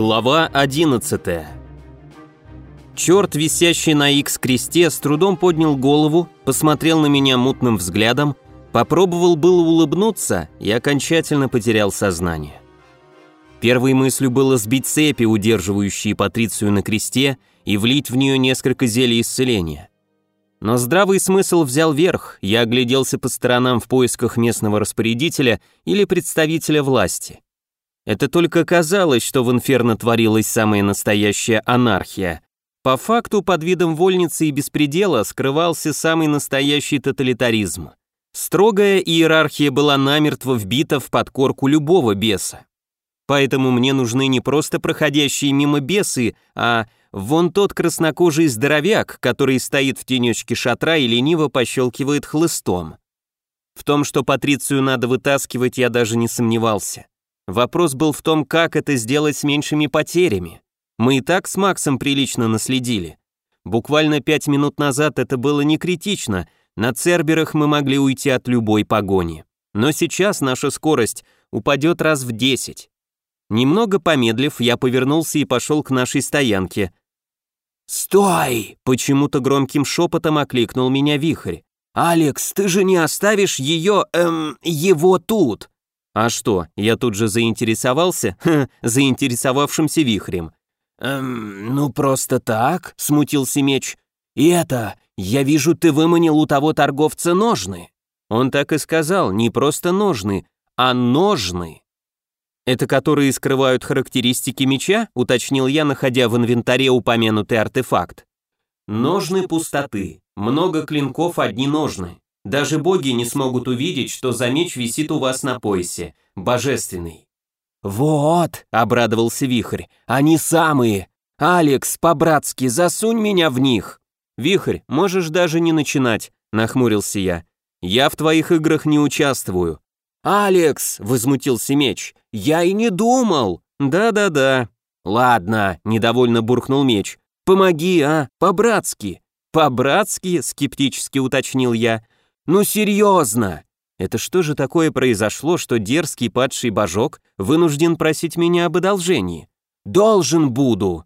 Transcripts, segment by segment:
Глава 11 Черт, висящий на Х-кресте, с трудом поднял голову, посмотрел на меня мутным взглядом, попробовал было улыбнуться и окончательно потерял сознание. Первой мыслью было сбить цепи, удерживающие Патрицию на кресте, и влить в нее несколько зелий исцеления. Но здравый смысл взял верх, я огляделся по сторонам в поисках местного распорядителя или представителя власти. Это только казалось, что в Инферно творилась самая настоящая анархия. По факту под видом вольницы и беспредела скрывался самый настоящий тоталитаризм. Строгая иерархия была намертво вбита в подкорку любого беса. Поэтому мне нужны не просто проходящие мимо бесы, а вон тот краснокожий здоровяк, который стоит в тенечке шатра и лениво пощелкивает хлыстом. В том, что Патрицию надо вытаскивать, я даже не сомневался. Вопрос был в том, как это сделать с меньшими потерями. Мы и так с Максом прилично наследили. Буквально пять минут назад это было не критично, на Церберах мы могли уйти от любой погони. Но сейчас наша скорость упадет раз в десять. Немного помедлив, я повернулся и пошел к нашей стоянке. «Стой!» — почему-то громким шепотом окликнул меня вихрь. «Алекс, ты же не оставишь ее, эм, его тут!» А что, я тут же заинтересовался, ха, заинтересовавшимся вихрем. «Эм, ну просто так», — смутился меч. «И это, я вижу, ты выманил у того торговца ножны». Он так и сказал, не просто ножны, а ножны. «Это которые скрывают характеристики меча?» — уточнил я, находя в инвентаре упомянутый артефакт. «Ножны пустоты. Много клинков, одни ножны. Даже боги не смогут увидеть, что за меч висит у вас на поясе. Божественный. «Вот», — обрадовался Вихрь, — «они самые. Алекс, по-братски, засунь меня в них». «Вихрь, можешь даже не начинать», — нахмурился я. «Я в твоих играх не участвую». «Алекс», — возмутился меч, — «я и не думал». «Да-да-да». «Ладно», — недовольно буркнул меч. «Помоги, а, по-братски». «По-братски?» — скептически уточнил я. Ну серьезно! Это что же такое произошло, что дерзкий падший божок вынужден просить меня об одолжении? Должен буду!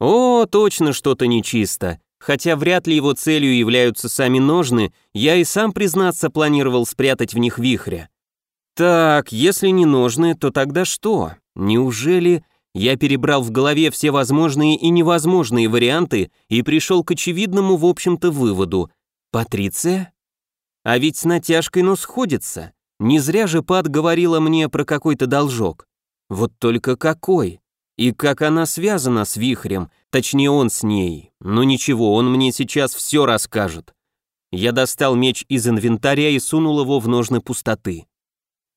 О, точно что-то нечисто. Хотя вряд ли его целью являются сами ножны, я и сам, признаться, планировал спрятать в них вихря. Так, если не ножны, то тогда что? Неужели я перебрал в голове все возможные и невозможные варианты и пришел к очевидному, в общем-то, выводу. Патриция? А ведь с натяжкой, но сходится. Не зря же Пат говорила мне про какой-то должок. Вот только какой? И как она связана с вихрем, точнее он с ней. Но ничего, он мне сейчас все расскажет. Я достал меч из инвентаря и сунул его в ножны пустоты.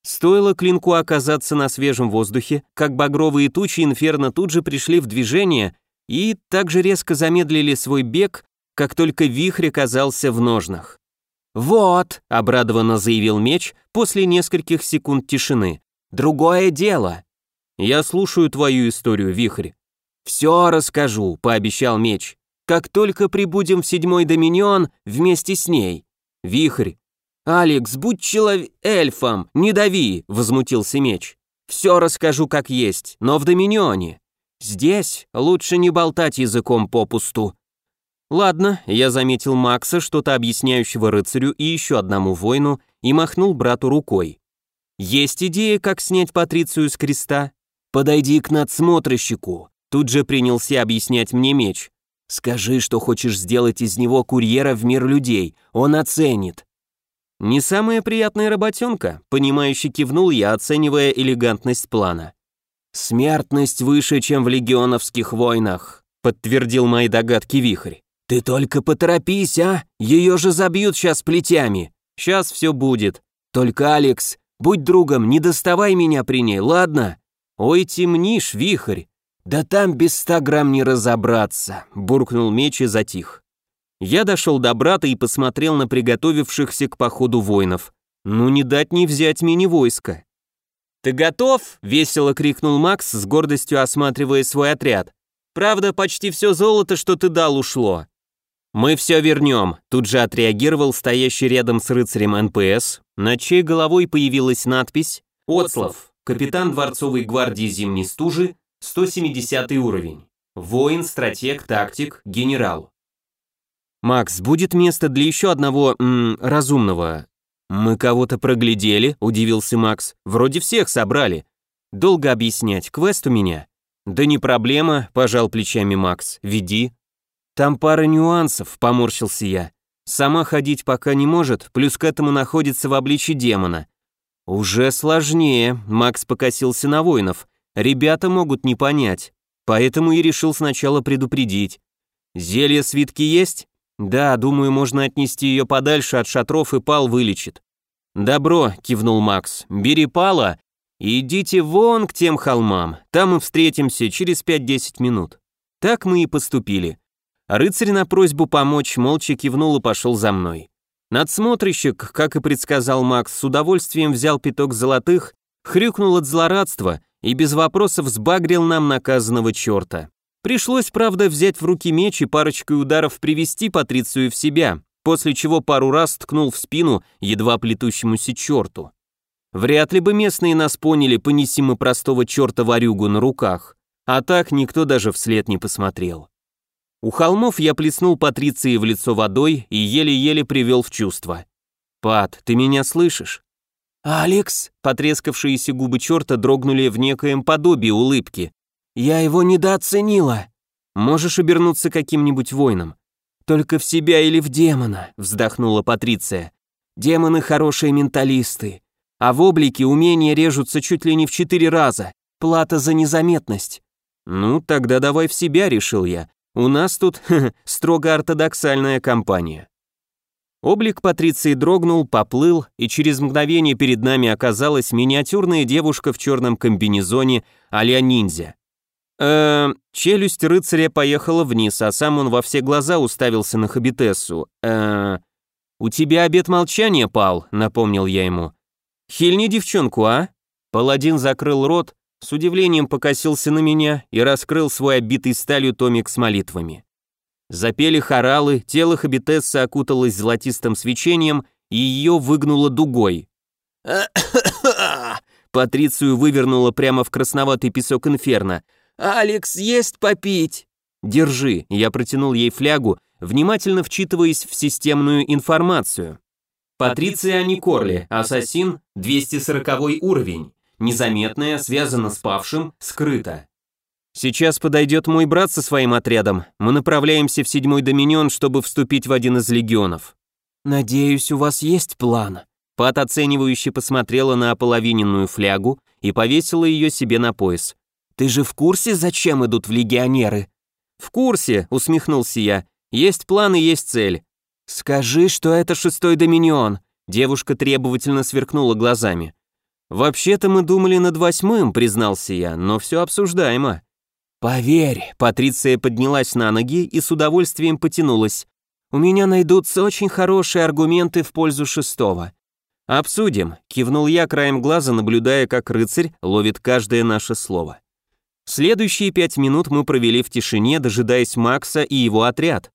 Стоило клинку оказаться на свежем воздухе, как багровые тучи инферно тут же пришли в движение и также резко замедлили свой бег, как только вихрь оказался в ножнах. «Вот», — обрадованно заявил меч после нескольких секунд тишины, — «другое дело». «Я слушаю твою историю, Вихрь». «Все расскажу», — пообещал меч. «Как только прибудем в седьмой доминион вместе с ней». «Вихрь». «Алекс, будь человек... эльфом, не дави», — возмутился меч. «Все расскажу как есть, но в доминионе. Здесь лучше не болтать языком попусту». Ладно, я заметил Макса, что-то объясняющего рыцарю и еще одному воину, и махнул брату рукой. Есть идея, как снять Патрицию с креста? Подойди к надсмотрщику. Тут же принялся объяснять мне меч. Скажи, что хочешь сделать из него курьера в мир людей, он оценит. Не самая приятная работенка, понимающе кивнул я, оценивая элегантность плана. Смертность выше, чем в легионовских войнах, подтвердил мои догадки Вихрь. «Ты только поторопись, а! Ее же забьют сейчас плетями! Сейчас все будет. Только, Алекс, будь другом, не доставай меня при ней, ладно? Ой, темнишь, вихрь! Да там без ста грамм не разобраться!» буркнул меч и затих. Я дошел до брата и посмотрел на приготовившихся к походу воинов. Ну не дать не взять мини-войско. «Ты готов?» — весело крикнул Макс, с гордостью осматривая свой отряд. «Правда, почти все золото, что ты дал, ушло. «Мы все вернем», — тут же отреагировал стоящий рядом с рыцарем НПС, над чьей головой появилась надпись «Отслав, капитан дворцовой гвардии Зимней Стужи, 170 уровень. Воин, стратег, тактик, генерал. «Макс, будет место для еще одного, м, разумного». «Мы кого-то проглядели», — удивился Макс. «Вроде всех собрали. Долго объяснять, квест у меня». «Да не проблема», — пожал плечами Макс. «Веди». «Там пара нюансов», — поморщился я. «Сама ходить пока не может, плюс к этому находится в обличье демона». «Уже сложнее», — Макс покосился на воинов. «Ребята могут не понять, поэтому и решил сначала предупредить. Зелье свитки есть?» «Да, думаю, можно отнести ее подальше от шатров, и пал вылечит». «Добро», — кивнул Макс, — «бери пала и идите вон к тем холмам, там мы встретимся через 5-10 минут». Так мы и поступили. Рыцарь на просьбу помочь молча кивнул и пошел за мной. Надсмотрщик, как и предсказал Макс, с удовольствием взял пяток золотых, хрюкнул от злорадства и без вопросов сбагрил нам наказанного черта. Пришлось, правда, взять в руки меч и парочкой ударов привести Патрицию в себя, после чего пару раз ткнул в спину едва плетущемуся черту. Вряд ли бы местные нас поняли, понеси мы простого черта-ворюгу на руках, а так никто даже вслед не посмотрел. У холмов я плеснул Патриции в лицо водой и еле-еле привел в чувство. «Пат, ты меня слышишь?» «Алекс?» Потрескавшиеся губы черта дрогнули в некоем подобии улыбки. Я его недооценила. Можешь обернуться каким-нибудь воином. Только в себя или в демона, вздохнула Патриция. Демоны хорошие менталисты, а в облике умения режутся чуть ли не в четыре раза. Плата за незаметность. Ну, тогда давай в себя, решил я. У нас тут строго ортодоксальная компания. Облик Патриции дрогнул, поплыл, и через мгновение перед нами оказалась миниатюрная девушка в черном комбинезоне а-ля ниндзя. Э, челюсть рыцаря поехала вниз, а сам он во все глаза уставился на Хабитессу. Э, у тебя обед молчания пал, напомнил я ему. Хильни девчонку, а? Паладин закрыл рот, с удивлением покосился на меня и раскрыл свой оббитый сталью томик с молитвами. Запели хоралы, тело Хабитессы окуталось золотистым свечением, и ее выгнуло дугой. Патрицию вывернуло прямо в красноватый песок инферно – «Алекс, есть попить!» «Держи», я протянул ей флягу, внимательно вчитываясь в системную информацию. Патриция Никорли, ассасин, 240 уровень. Незаметная, связана с павшим, скрыта. Сейчас подойдет мой брат со своим отрядом. Мы направляемся в седьмой доминион, чтобы вступить в один из легионов. Надеюсь, у вас есть план. Пат оценивающе посмотрела на ополовиненную флягу и повесила ее себе на пояс. Ты же в курсе, зачем идут в легионеры?» «В курсе», — усмехнулся я. «Есть план и есть цель». «Скажи, что это шестой доминион», — девушка требовательно сверкнула глазами. «Вообще-то мы думали над восьмым», — признался я, «но все обсуждаемо». «Поверь», — Патриция поднялась на ноги и с удовольствием потянулась. «У меня найдутся очень хорошие аргументы в пользу шестого». «Обсудим», — кивнул я краем глаза, наблюдая, как рыцарь ловит каждое наше слово. Следующие пять минут мы провели в тишине, дожидаясь Макса и его отряд.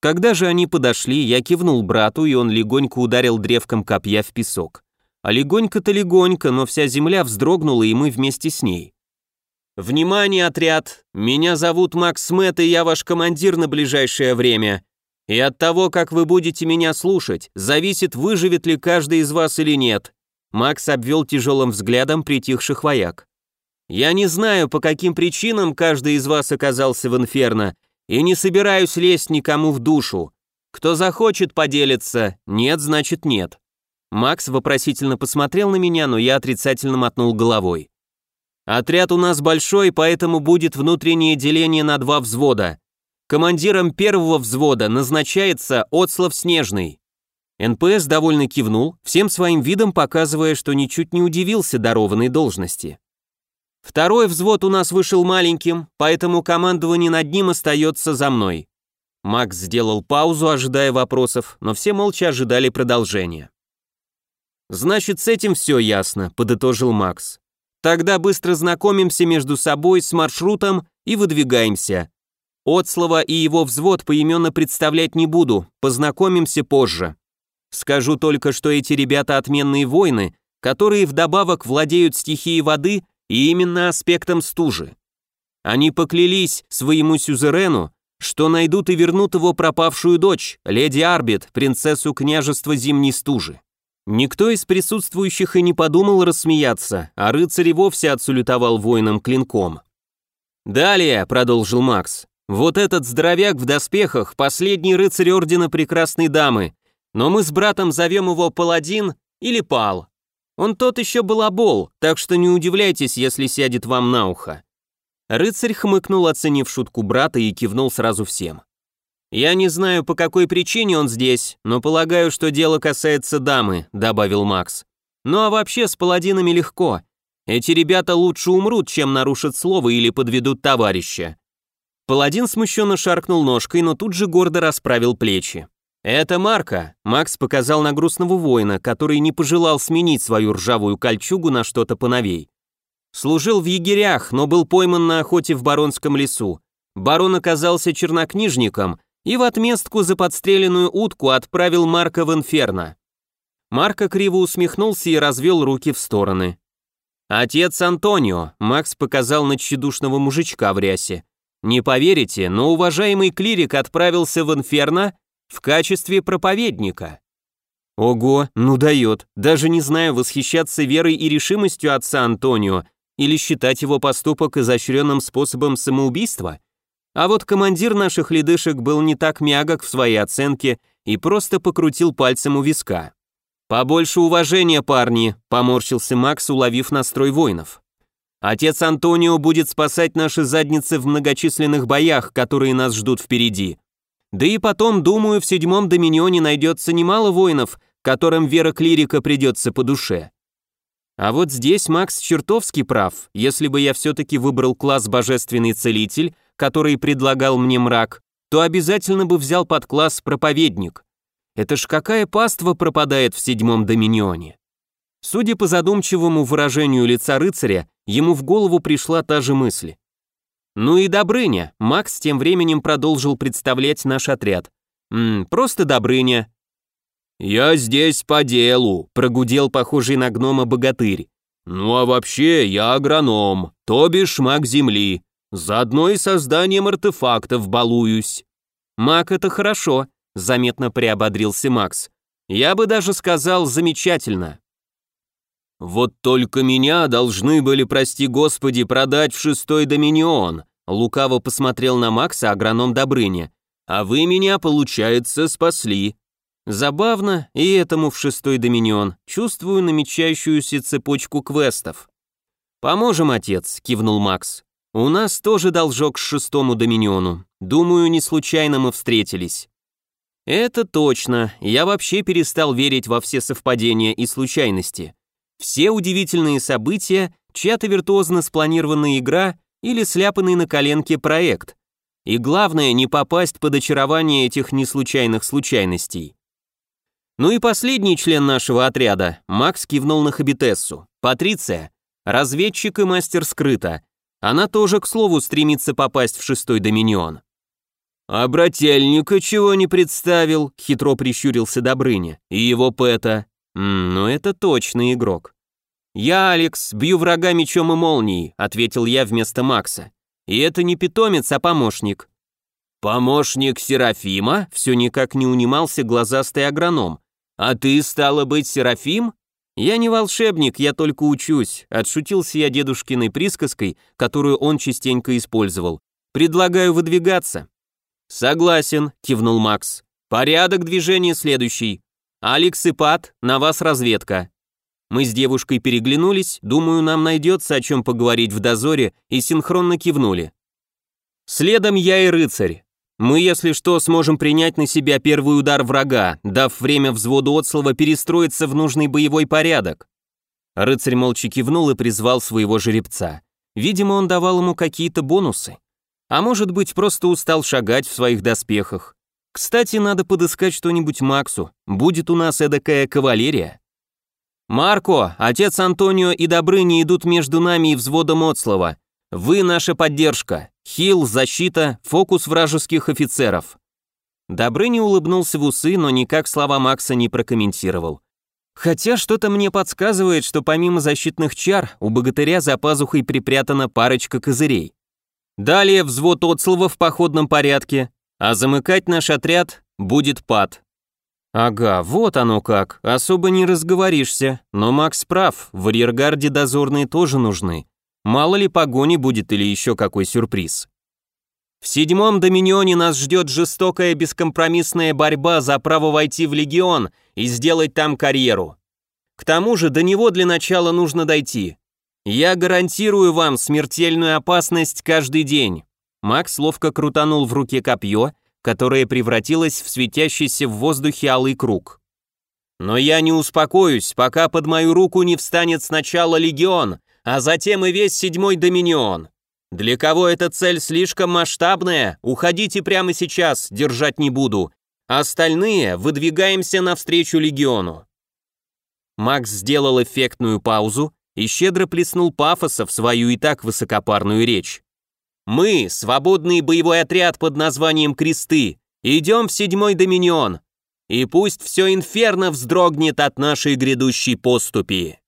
Когда же они подошли, я кивнул брату, и он легонько ударил древком копья в песок. А легонько-то легонько, но вся земля вздрогнула, и мы вместе с ней. «Внимание, отряд! Меня зовут Макс Мэтт, и я ваш командир на ближайшее время. И от того, как вы будете меня слушать, зависит, выживет ли каждый из вас или нет». Макс обвел тяжелым взглядом притихших вояк. Я не знаю, по каким причинам каждый из вас оказался в инферно, и не собираюсь лезть никому в душу. Кто захочет поделиться, нет, значит нет. Макс вопросительно посмотрел на меня, но я отрицательно мотнул головой. Отряд у нас большой, поэтому будет внутреннее деление на два взвода. Командиром первого взвода назначается Отслав Снежный. НПС довольно кивнул, всем своим видом показывая, что ничуть не удивился дарованной должности. Второй взвод у нас вышел маленьким, поэтому командование над ним остается за мной. Макс сделал паузу, ожидая вопросов, но все молча ожидали продолжения. «Значит, с этим все ясно», — подытожил Макс. «Тогда быстро знакомимся между собой с маршрутом и выдвигаемся. Отслова и его взвод поименно представлять не буду, познакомимся позже. Скажу только, что эти ребята отменные воины, которые вдобавок владеют стихией воды и именно аспектом стужи. Они поклялись своему сюзерену, что найдут и вернут его пропавшую дочь, леди Арбит, принцессу княжества Зимней Стужи. Никто из присутствующих и не подумал рассмеяться, а рыцарь вовсе отсулютовал воинам клинком. «Далее», — продолжил Макс, — «вот этот здоровяк в доспехах, последний рыцарь Ордена Прекрасной Дамы, но мы с братом зовем его Паладин или Пал. Он тот еще балабол, так что не удивляйтесь, если сядет вам на ухо». Рыцарь хмыкнул, оценив шутку брата, и кивнул сразу всем. «Я не знаю, по какой причине он здесь, но полагаю, что дело касается дамы», — добавил Макс. «Ну а вообще с паладинами легко. Эти ребята лучше умрут, чем нарушат слово или подведут товарища». Паладин смущенно шаркнул ножкой, но тут же гордо расправил плечи. «Это Марка», — Макс показал на грустного воина, который не пожелал сменить свою ржавую кольчугу на что-то поновей. Служил в егерях, но был пойман на охоте в Баронском лесу. Барон оказался чернокнижником и в отместку за подстреленную утку отправил Марка в инферно. Марко криво усмехнулся и развел руки в стороны. «Отец Антонио», — Макс показал на тщедушного мужичка в рясе. «Не поверите, но уважаемый клирик отправился в инферно в качестве проповедника». Ого, ну дает, даже не знаю, восхищаться верой и решимостью отца Антонио или считать его поступок изощренным способом самоубийства. А вот командир наших ледышек был не так мягок в своей оценке и просто покрутил пальцем у виска. «Побольше уважения, парни», — поморщился Макс, уловив настрой воинов. «Отец Антонио будет спасать наши задницы в многочисленных боях, которые нас ждут впереди. Да и потом, думаю, в седьмом доминионе найдется немало воинов, которым вера клирика придется по душе. А вот здесь Макс чертовски прав. Если бы я все-таки выбрал класс Божественный Целитель, который предлагал мне мрак, то обязательно бы взял под класс Проповедник. Это ж какая паства пропадает в седьмом доминионе. Судя по задумчивому выражению лица рыцаря, ему в голову пришла та же мысль. Ну и Добрыня, Макс тем временем продолжил представлять наш отряд. М, просто Добрыня, «Я здесь по делу», — прогудел похожий на гнома богатырь. «Ну а вообще я агроном, то бишь маг земли. Заодно и созданием артефактов балуюсь». «Маг — это хорошо», — заметно приободрился Макс. «Я бы даже сказал, замечательно». «Вот только меня должны были, прости господи, продать в шестой доминион», лукаво посмотрел на Макса агроном Добрыня. «А вы меня, получается, спасли. Забавно, и этому в шестой доминион, чувствую намечающуюся цепочку квестов. «Поможем, отец», — кивнул Макс. «У нас тоже должок к шестому доминиону. Думаю, не случайно мы встретились». «Это точно. Я вообще перестал верить во все совпадения и случайности. Все удивительные события, чья-то виртуозно спланированная игра или сляпанный на коленке проект. И главное, не попасть под очарование этих неслучайных случайностей. Ну и последний член нашего отряда, Макс кивнул на Хабитессу. Патриция, разведчик и мастер скрыта. Она тоже, к слову, стремится попасть в шестой доминион. «А брательника чего не представил?» — хитро прищурился Добрыня. «И его пэта». «М, «Ну это точный игрок». «Я, Алекс, бью врага мечом и молнией», — ответил я вместо Макса. «И это не питомец, а помощник». «Помощник Серафима?» — все никак не унимался глазастый агроном. «А ты, стало быть, Серафим?» «Я не волшебник, я только учусь», — отшутился я дедушкиной присказкой, которую он частенько использовал. «Предлагаю выдвигаться». «Согласен», — кивнул Макс. «Порядок движения следующий. Алекс и Пат, на вас разведка». Мы с девушкой переглянулись, думаю, нам найдется о чем поговорить в дозоре, и синхронно кивнули. Следом я и рыцарь. Мы, если что, сможем принять на себя первый удар врага, дав время взводу отслова перестроиться в нужный боевой порядок. Рыцарь молча кивнул и призвал своего жеребца. Видимо, он давал ему какие-то бонусы. А может быть, просто устал шагать в своих доспехах. Кстати, надо подыскать что-нибудь Максу. Будет у нас эдакая кавалерия. «Марко, отец Антонио и Добрыня идут между нами и взводом Отслова. Вы наша поддержка. Хил, защита, фокус вражеских офицеров. Добрыня улыбнулся в усы, но никак слова Макса не прокомментировал. Хотя что-то мне подсказывает, что помимо защитных чар, у богатыря за пазухой припрятана парочка козырей. Далее взвод отслова в походном порядке, а замыкать наш отряд будет пад. Ага, вот оно как, особо не разговоришься, но Макс прав, в арьергарде дозорные тоже нужны. Мало ли погони будет или еще какой сюрприз. В седьмом доминионе нас ждет жестокая бескомпромиссная борьба за право войти в легион и сделать там карьеру. К тому же до него для начала нужно дойти. Я гарантирую вам смертельную опасность каждый день. Макс ловко крутанул в руке копье, которое превратилось в светящийся в воздухе алый круг. Но я не успокоюсь, пока под мою руку не встанет сначала легион, а затем и весь седьмой доминион. Для кого эта цель слишком масштабная, уходите прямо сейчас, держать не буду. Остальные выдвигаемся навстречу легиону. Макс сделал эффектную паузу и щедро плеснул пафоса в свою и так высокопарную речь. Мы, свободный боевой отряд под названием «Кресты», идем в седьмой доминион, и пусть все инферно вздрогнет от нашей грядущей поступи.